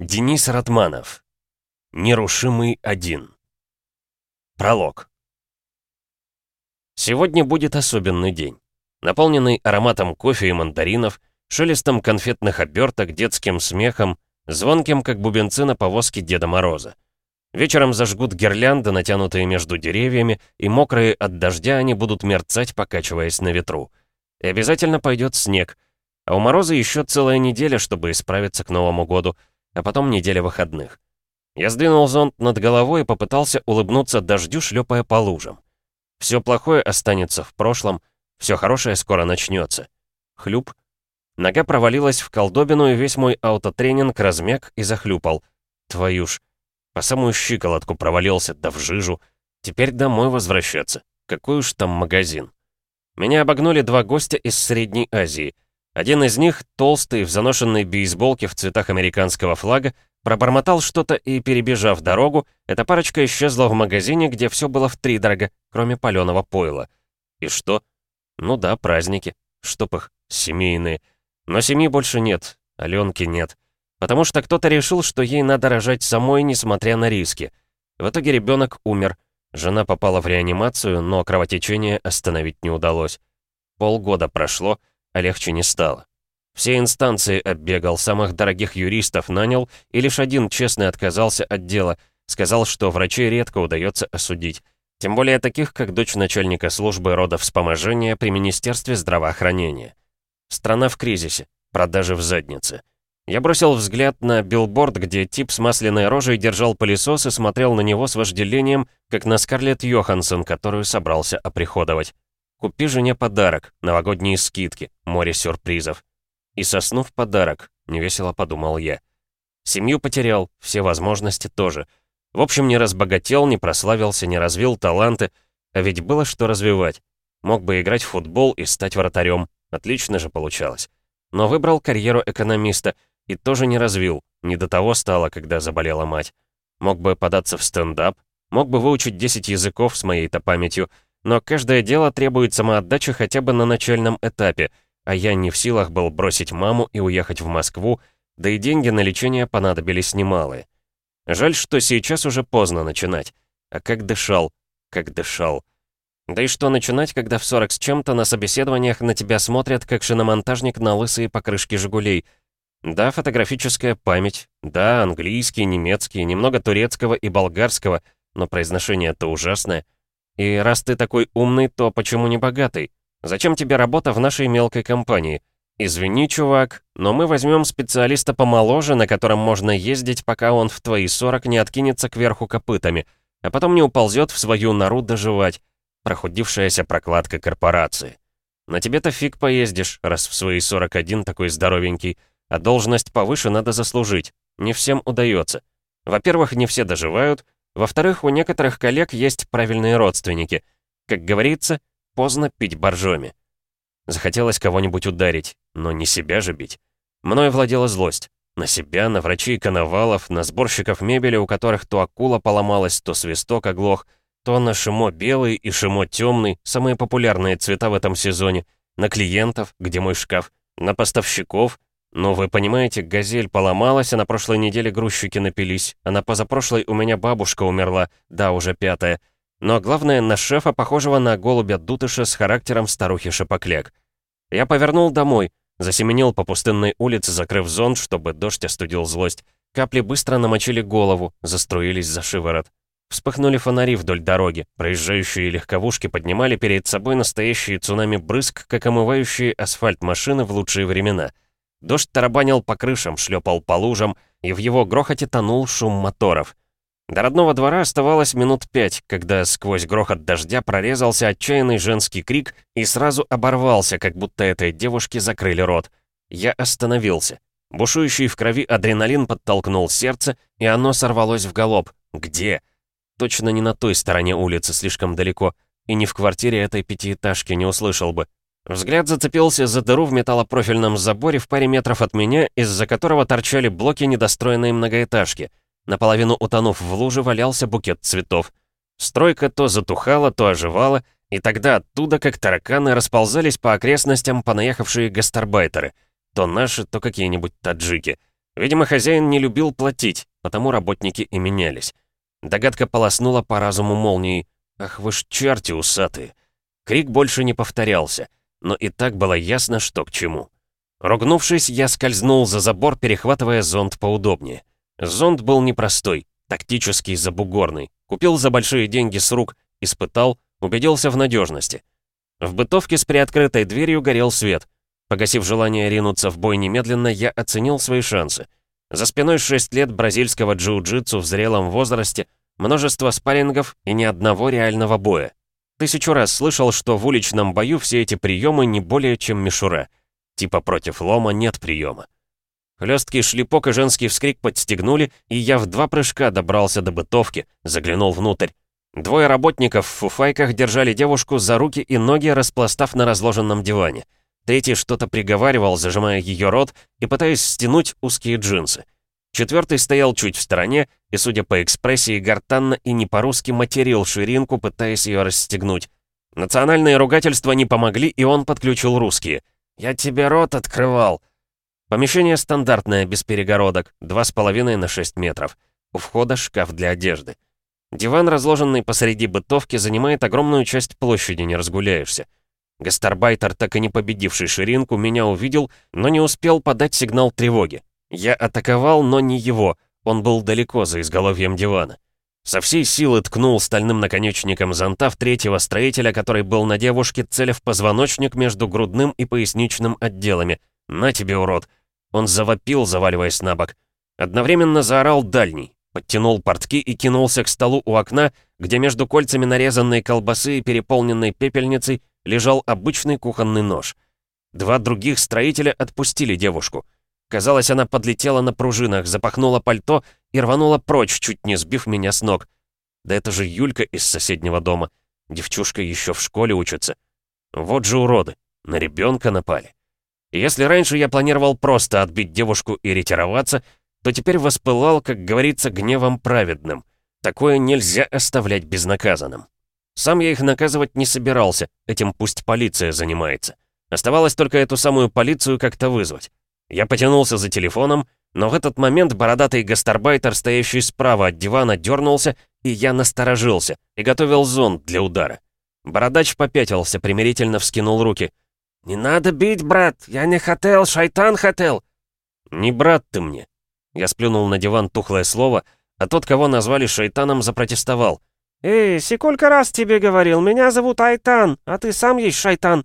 Денис Ратманов. Нерушимый один. Пролог. Сегодня будет особенный день. Наполненный ароматом кофе и мандаринов, шелестом конфетных оберток, детским смехом, звонким, как бубенцы на повозке Деда Мороза. Вечером зажгут гирлянды, натянутые между деревьями, и мокрые от дождя они будут мерцать, покачиваясь на ветру. И обязательно пойдет снег. А у Мороза еще целая неделя, чтобы исправиться к Новому году — а потом неделя выходных. Я сдвинул зонт над головой и попытался улыбнуться дождю, шлепая по лужам. Все плохое останется в прошлом, все хорошее скоро начнется. Хлюп. Нога провалилась в колдобину, и весь мой аутотренинг размяк и захлюпал. Твою ж. По самую щиколотку провалился, да в жижу. Теперь домой возвращаться. Какой уж там магазин. Меня обогнули два гостя из Средней Азии — один из них, толстый, в заношенной бейсболке в цветах американского флага, пробормотал что-то и, перебежав дорогу, эта парочка исчезла в магазине, где все было втридорого, кроме паленого пойла. И что? Ну да, праздники. Чтоб их, семейные. Но семьи больше нет, Аленки нет. Потому что кто-то решил, что ей надо рожать самой, несмотря на риски. В итоге ребенок умер. Жена попала в реанимацию, но кровотечение остановить не удалось. Полгода прошло, а легче не стало. Все инстанции оббегал, самых дорогих юристов нанял, и лишь один честный отказался от дела, сказал, что врачей редко удается осудить. Тем более таких, как дочь начальника службы родовспоможения при Министерстве здравоохранения. Страна в кризисе, продажи в заднице. Я бросил взгляд на билборд, где тип с масляной рожей держал пылесос и смотрел на него с вожделением, как на Скарлетт Йоханссон, которую собрался оприходовать. Купи жене подарок, новогодние скидки, море сюрпризов. И сосну в подарок, невесело подумал я. Семью потерял, все возможности тоже. В общем, не разбогател, не прославился, не развил таланты, а ведь было что развивать. Мог бы играть в футбол и стать вратарем, отлично же получалось. Но выбрал карьеру экономиста и тоже не развил, не до того стало, когда заболела мать. Мог бы податься в стендап, мог бы выучить 10 языков с моей-то памятью, но каждое дело требует самоотдачи хотя бы на начальном этапе, а я не в силах был бросить маму и уехать в Москву, да и деньги на лечение понадобились немалые. Жаль, что сейчас уже поздно начинать. А как дышал, как дышал. Да и что начинать, когда в 40 с чем-то на собеседованиях на тебя смотрят, как шиномонтажник на лысые покрышки «Жигулей». Да, фотографическая память, да, английский, немецкий, немного турецкого и болгарского, но произношение-то ужасное — и раз ты такой умный, то почему не богатый? Зачем тебе работа в нашей мелкой компании? Извини, чувак, но мы возьмем специалиста помоложе, на котором можно ездить, пока он в твои 40 не откинется кверху копытами, а потом не уползет в свою нору доживать. Прохудившаяся прокладка корпорации. На тебе-то фиг поездишь, раз в свои 41 такой здоровенький, а должность повыше надо заслужить. Не всем удается. Во-первых, не все доживают, во-вторых, у некоторых коллег есть правильные родственники. Как говорится, поздно пить боржоми. Захотелось кого-нибудь ударить, но не себя же бить. Мною владела злость. На себя, на врачей коновалов, на сборщиков мебели, у которых то акула поломалась, то свисток оглох, то на шимо белый и шимо темный, самые популярные цвета в этом сезоне, на клиентов, где мой шкаф, на поставщиков, «Ну, вы понимаете, газель поломалась, а на прошлой неделе грузчики напились, а на позапрошлой у меня бабушка умерла, да, уже пятая. Но главное, на шефа, похожего на голубя-дутыша с характером старухи-шапоклек. Я повернул домой, засеменил по пустынной улице, закрыв зонт, чтобы дождь остудил злость. Капли быстро намочили голову, заструились за шиворот. Вспыхнули фонари вдоль дороги, проезжающие легковушки поднимали перед собой настоящие цунами брызг, как омывающие асфальт машины в лучшие времена — Дождь тарабанил по крышам, шлепал по лужам, и в его грохоте тонул шум моторов. До родного двора оставалось минут пять, когда сквозь грохот дождя прорезался отчаянный женский крик и сразу оборвался, как будто этой девушке закрыли рот. Я остановился. Бушующий в крови адреналин подтолкнул сердце, и оно сорвалось в галоп. Где? Точно не на той стороне улицы, слишком далеко. И не в квартире этой пятиэтажки не услышал бы. Взгляд зацепился за дыру в металлопрофильном заборе в паре метров от меня, из-за которого торчали блоки недостроенной многоэтажки. Наполовину утонув в луже, валялся букет цветов. Стройка то затухала, то оживала, и тогда оттуда, как тараканы, расползались по окрестностям понаехавшие гастарбайтеры. То наши, то какие-нибудь таджики. Видимо, хозяин не любил платить, потому работники и менялись. Догадка полоснула по разуму молнией. «Ах вы ж черти усатые!» Крик больше не повторялся, но и так было ясно, что к чему. Ругнувшись, я скользнул за забор, перехватывая зонт поудобнее. Зонт был непростой, тактический, забугорный. Купил за большие деньги с рук, испытал, убедился в надежности. В бытовке с приоткрытой дверью горел свет. Погасив желание ринуться в бой немедленно, я оценил свои шансы. За спиной 6 лет бразильского джиу-джитсу в зрелом возрасте, множество спаррингов и ни одного реального боя. Тысячу раз слышал, что в уличном бою все эти приемы не более чем мишура — Типа против лома нет приема. Хлесткий шлепок и женский вскрик подстегнули, и я в два прыжка добрался до бытовки, заглянул внутрь. Двое работников в фуфайках держали девушку за руки и ноги, распластав на разложенном диване. Третий что-то приговаривал, зажимая ее рот и пытаясь стянуть узкие джинсы. Четвертый стоял чуть в стороне и, судя по экспрессии, гортанно и не по-русски материл ширинку, пытаясь ее расстегнуть. Национальные ругательства не помогли, и он подключил русские. «Я тебе рот открывал!» Помещение стандартное, без перегородок, 2,5 на 6 метров. У входа шкаф для одежды. Диван, разложенный посреди бытовки, занимает огромную часть площади, не разгуляешься. Гастарбайтер, так и не победивший ширинку, меня увидел, но не успел подать сигнал тревоги. Я атаковал, но не его, он был далеко за изголовьем дивана. Со всей силы ткнул стальным наконечником зонта в третьего строителя, который был на девушке, целя в позвоночник между грудным и поясничным отделами. «На тебе, урод!» Он завопил, заваливаясь на бок. Одновременно заорал дальний, подтянул портки и кинулся к столу у окна, где между кольцами нарезанной колбасы и переполненной пепельницей лежал обычный кухонный нож. Два других строителя отпустили девушку — Казалось, она подлетела на пружинах, запахнула пальто и рванула прочь, чуть не сбив меня с ног. Да это же Юлька из соседнего дома. Девчушка еще в школе учится. Вот же уроды. На ребенка напали. Если раньше я планировал просто отбить девушку и ретироваться, то теперь воспылал, как говорится, гневом праведным. Такое нельзя оставлять безнаказанным. Сам я их наказывать не собирался, этим пусть полиция занимается. Оставалось только эту самую полицию как-то вызвать. Я потянулся за телефоном, но в этот момент бородатый гастарбайтер, стоящий справа от дивана, дернулся, и я насторожился и готовил зонд для удара. Бородач попятился, примирительно вскинул руки. «Не надо бить, брат! Я не хотел, шайтан хотел!» «Не брат ты мне!» Я сплюнул на диван тухлое слово, а тот, кого назвали шайтаном, запротестовал. «Эй, сколько раз тебе говорил, меня зовут Айтан, а ты сам есть шайтан!»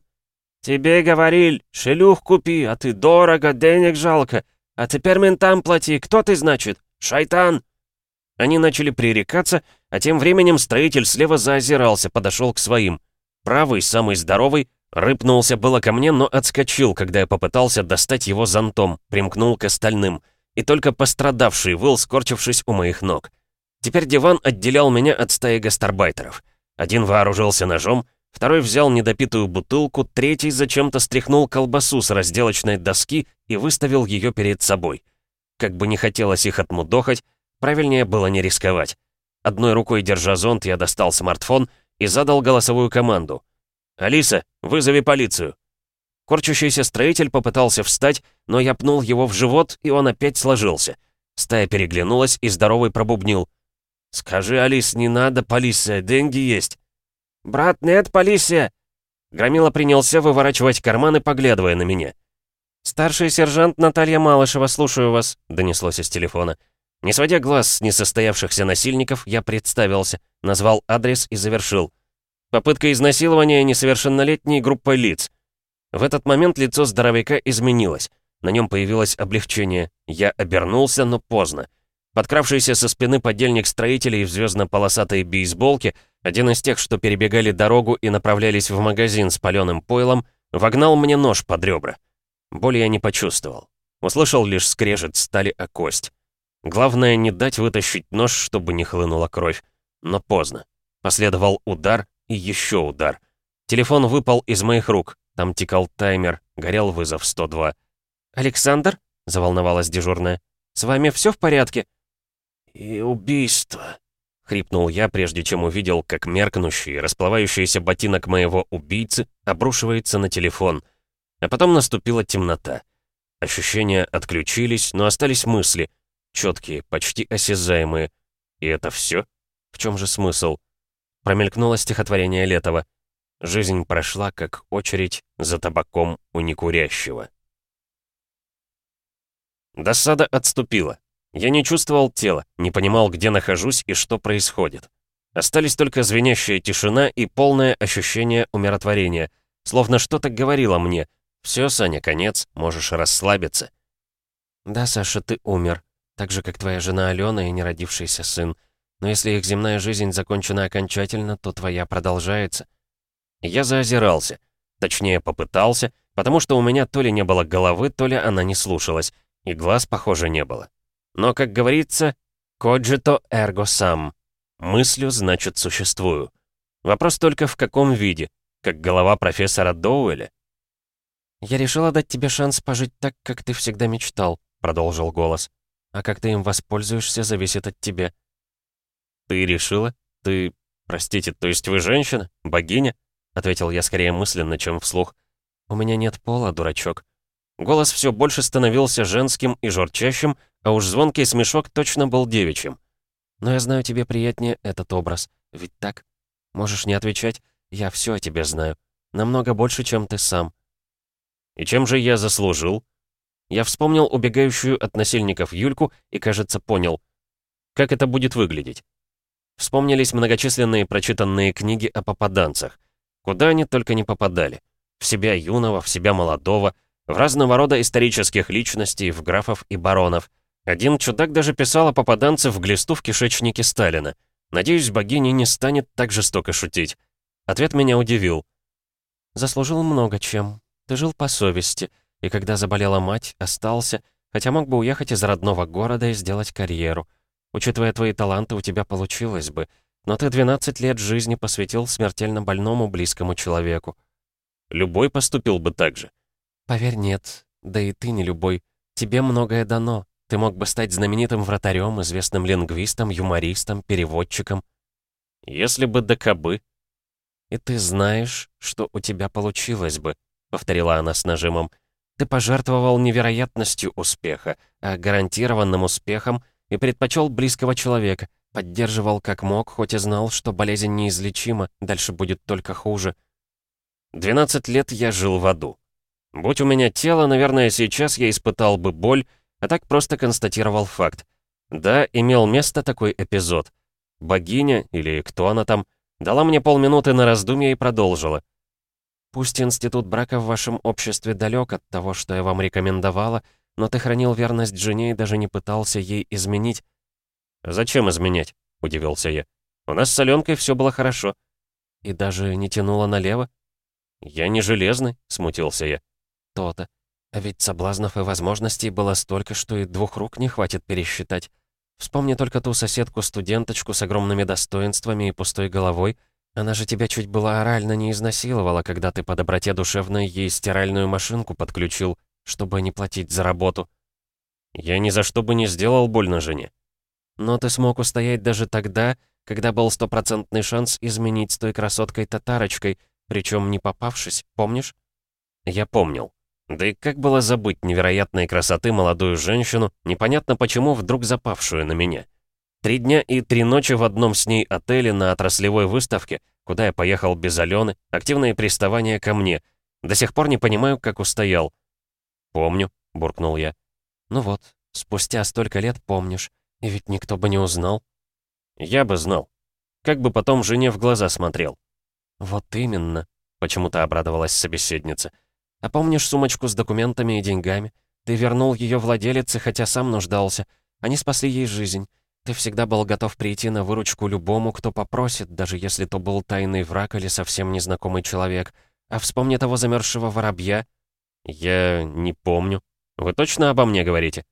«Тебе говорили, шелюх купи, а ты дорого, денег жалко. А теперь ментам плати, кто ты, значит? Шайтан!» Они начали пререкаться, а тем временем строитель слева заозирался, подошел к своим. Правый, самый здоровый, рыпнулся было ко мне, но отскочил, когда я попытался достать его зонтом, примкнул к остальным. И только пострадавший выл, скорчившись у моих ног. Теперь диван отделял меня от стаи гастарбайтеров. Один вооружился ножом, Второй взял недопитую бутылку, третий зачем-то стряхнул колбасу с разделочной доски и выставил ее перед собой. Как бы не хотелось их отмудохать, правильнее было не рисковать. Одной рукой держа зонт, я достал смартфон и задал голосовую команду. «Алиса, вызови полицию!» Корчащийся строитель попытался встать, но я пнул его в живот, и он опять сложился. Стая переглянулась, и здоровый пробубнил. «Скажи, Алис, не надо, полиция, деньги есть». «Брат, нет, полиция!» Громила принялся выворачивать карманы, поглядывая на меня. «Старший сержант Наталья Малышева, слушаю вас», — донеслось из телефона. Не сводя глаз с несостоявшихся насильников, я представился, назвал адрес и завершил. Попытка изнасилования несовершеннолетней группой лиц. В этот момент лицо здоровяка изменилось. На нем появилось облегчение. Я обернулся, но поздно. Подкравшийся со спины подельник строителей в звездно-полосатой бейсболке, один из тех, что перебегали дорогу и направлялись в магазин с паленым пойлом, вогнал мне нож под ребра. Боли я не почувствовал. Услышал лишь скрежет стали о кость. Главное, не дать вытащить нож, чтобы не хлынула кровь. Но поздно. Последовал удар и еще удар. Телефон выпал из моих рук. Там тикал таймер, горел вызов 102. «Александр?» — заволновалась дежурная. «С вами все в порядке?» «И убийство», — хрипнул я, прежде чем увидел, как меркнущий, расплывающийся ботинок моего убийцы обрушивается на телефон. А потом наступила темнота. Ощущения отключились, но остались мысли. Четкие, почти осязаемые. И это все? В чем же смысл? Промелькнуло стихотворение Летова. Жизнь прошла, как очередь за табаком у некурящего. Досада отступила. Я не чувствовал тела, не понимал, где нахожусь и что происходит. Остались только звенящая тишина и полное ощущение умиротворения, словно что-то говорило мне. «Все, Саня, конец, можешь расслабиться». «Да, Саша, ты умер, так же, как твоя жена Алена и неродившийся сын. Но если их земная жизнь закончена окончательно, то твоя продолжается». Я заозирался. Точнее, попытался, потому что у меня то ли не было головы, то ли она не слушалась, и глаз, похоже, не было. Но, как говорится, «cogito ergo sum» — мыслю, значит, существую. Вопрос только в каком виде, как голова профессора Доуэля. «Я решила дать тебе шанс пожить так, как ты всегда мечтал», — продолжил голос. «А как ты им воспользуешься, зависит от тебя». «Ты решила? Ты... Простите, то есть вы женщина? Богиня?» — ответил я скорее мысленно, чем вслух. «У меня нет пола, дурачок». Голос все больше становился женским и журчащим, а уж звонкий смешок точно был девичьим. «Но я знаю, тебе приятнее этот образ. Ведь так? Можешь не отвечать. Я все о тебе знаю. Намного больше, чем ты сам». «И чем же я заслужил?» Я вспомнил убегающую от насильников Юльку и, кажется, понял. Как это будет выглядеть? Вспомнились многочисленные прочитанные книги о попаданцах. Куда они только не попадали. В себя юного, в себя молодого, в разного рода исторических личностей, в графов и баронов — один чудак даже писал о попаданце в глисту в кишечнике Сталина. Надеюсь, богиня не станет так жестоко шутить. Ответ меня удивил. «Заслужил много чем. Ты жил по совести, и когда заболела мать, остался, хотя мог бы уехать из родного города и сделать карьеру. Учитывая твои таланты, у тебя получилось бы, но ты 12 лет жизни посвятил смертельно больному близкому человеку. Любой поступил бы так же. Поверь, нет. Да и ты не любой. Тебе многое дано, ты мог бы стать знаменитым вратарем, известным лингвистом, юмористом, переводчиком. Если бы да кабы. И ты знаешь, что у тебя получилось бы, повторила она с нажимом. Ты пожертвовал невероятностью успеха, а гарантированным успехом и предпочел близкого человека, поддерживал как мог, хоть и знал, что болезнь неизлечима, дальше будет только хуже. 12 лет я жил в аду. Будь у меня тело, наверное, сейчас я испытал бы боль, а так просто констатировал факт. Да, имел место такой эпизод. Богиня, или кто она там, дала мне полминуты на раздумье и продолжила. «Пусть институт брака в вашем обществе далек от того, что я вам рекомендовала, но ты хранил верность жене и даже не пытался ей изменить». «Зачем изменять?» — удивился я. «У нас с Аленкой все было хорошо». «И даже не тянуло налево?» «Я не железный», — смутился я. «То-то. А ведь соблазнов и возможностей было столько, что и двух рук не хватит пересчитать. Вспомни только ту соседку-студенточку с огромными достоинствами и пустой головой. Она же тебя чуть было орально не изнасиловала, когда ты по доброте душевной ей стиральную машинку подключил, чтобы не платить за работу. Я ни за что бы не сделал больно жене. Но ты смог устоять даже тогда, когда был стопроцентный шанс изменить с той красоткой-татарочкой, причем не попавшись, помнишь? Я помнил. Да и как было забыть невероятной красоты молодую женщину, непонятно почему вдруг запавшую на меня. Три дня и три ночи в одном с ней отеле на отраслевой выставке, куда я поехал без Алены, активные приставания ко мне. До сих пор не понимаю, как устоял. «Помню», — буркнул я. «Ну вот, спустя столько лет помнишь, и ведь никто бы не узнал». «Я бы знал. Как бы потом жене в глаза смотрел». «Вот именно», — почему-то обрадовалась собеседница. А помнишь сумочку с документами и деньгами? Ты вернул ее владелице, хотя сам нуждался. Они спасли ей жизнь. Ты всегда был готов прийти на выручку любому, кто попросит, даже если то был тайный враг или совсем незнакомый человек. А вспомни того замерзшего воробья. Я не помню. Вы точно обо мне говорите?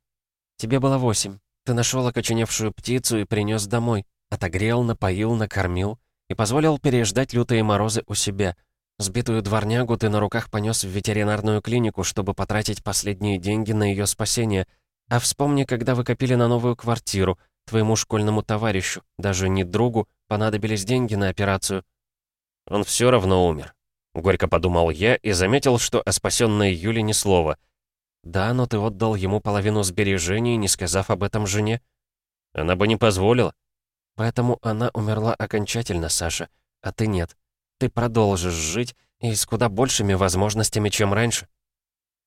Тебе было восемь. Ты нашел окоченевшую птицу и принес домой. Отогрел, напоил, накормил и позволил переждать лютые морозы у себя — Сбитую дворнягу ты на руках понес в ветеринарную клинику, чтобы потратить последние деньги на ее спасение. А вспомни, когда вы копили на новую квартиру, твоему школьному товарищу, даже не другу, понадобились деньги на операцию. Он все равно умер. Горько подумал я и заметил, что о спасенной Юле ни слова. «Да, но ты отдал ему половину сбережений, не сказав об этом жене». «Она бы не позволила». «Поэтому она умерла окончательно, Саша, а ты нет. Ты продолжишь жить и с куда большими возможностями, чем раньше».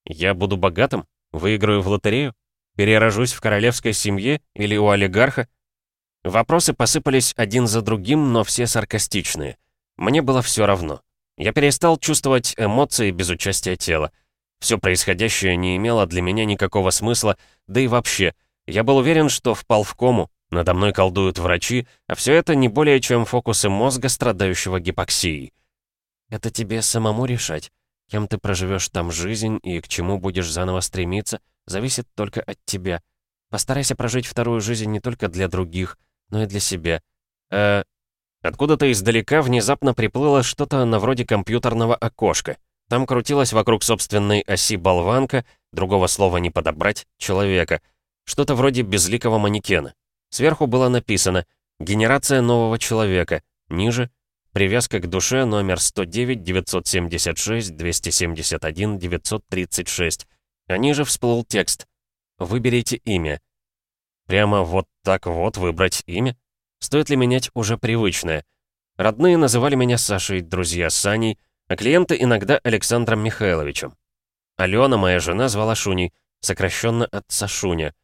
«Я буду богатым? Выиграю в лотерею? Перерожусь в королевской семье или у олигарха?» Вопросы посыпались один за другим, но все саркастичные. Мне было все равно. Я перестал чувствовать эмоции без участия тела. Все происходящее не имело для меня никакого смысла, да и вообще, я был уверен, что впал в кому, надо мной колдуют врачи, а все это не более чем фокусы мозга, страдающего гипоксией. Это тебе самому решать. Кем ты проживешь там жизнь и к чему будешь заново стремиться, зависит только от тебя. Постарайся прожить вторую жизнь не только для других, но и для себя. Э, Откуда-то издалека внезапно приплыло что-то на вроде компьютерного окошка. Там крутилась вокруг собственной оси болванка, другого слова не подобрать, человека. Что-то вроде безликого манекена. Сверху было написано «Генерация нового человека». Ниже «Привязка к душе номер 109-976-271-936». А ниже всплыл текст «Выберите имя». Прямо вот так вот выбрать имя? Стоит ли менять уже привычное? Родные называли меня Сашей, друзья Саней, а клиенты иногда Александром Михайловичем. Алена, моя жена, звала Шуней, сокращенно от Сашуня.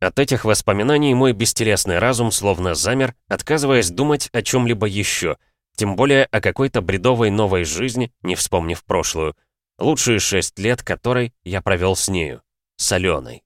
От этих воспоминаний мой бестелесный разум словно замер, отказываясь думать о чем-либо еще, тем более о какой-то бредовой новой жизни, не вспомнив прошлую. Лучшие шесть лет которой я провел с нею, с Аленой.